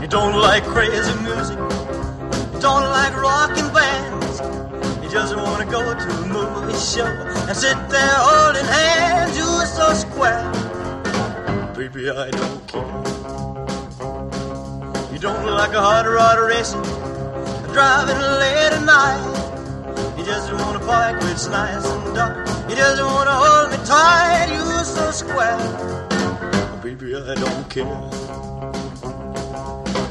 You don't like crazy music, you don't like rocking bands. You just wanna go to a movie show and sit there holding hands. You're so square, baby. I don't care. You don't like a hot rod racing, driving late at night. You just wanna park where it's nice and dark. You just wanna hold me tight. You're so square, baby. I don't care.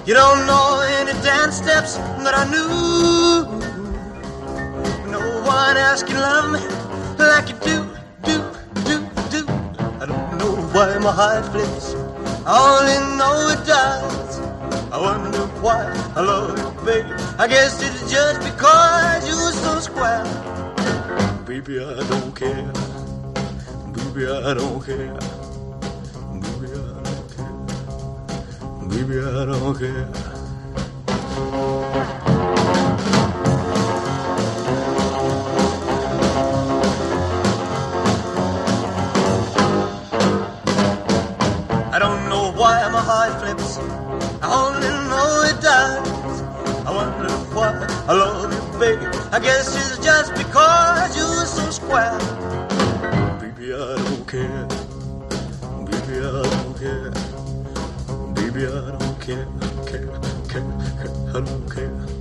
You don't know any dance steps that I knew. No one else can love me like you do, do, do, do. I don't know why my heart flips. I only know it does. I wonder why I love you, baby. I guess it's just because. Baby, I don't care. Baby, I don't care. Baby, I don't care. Baby, I don't care. I don't know why my heart flips. I only know it does. I wonder why my Baby, I don't care. Baby, I don't care. Baby,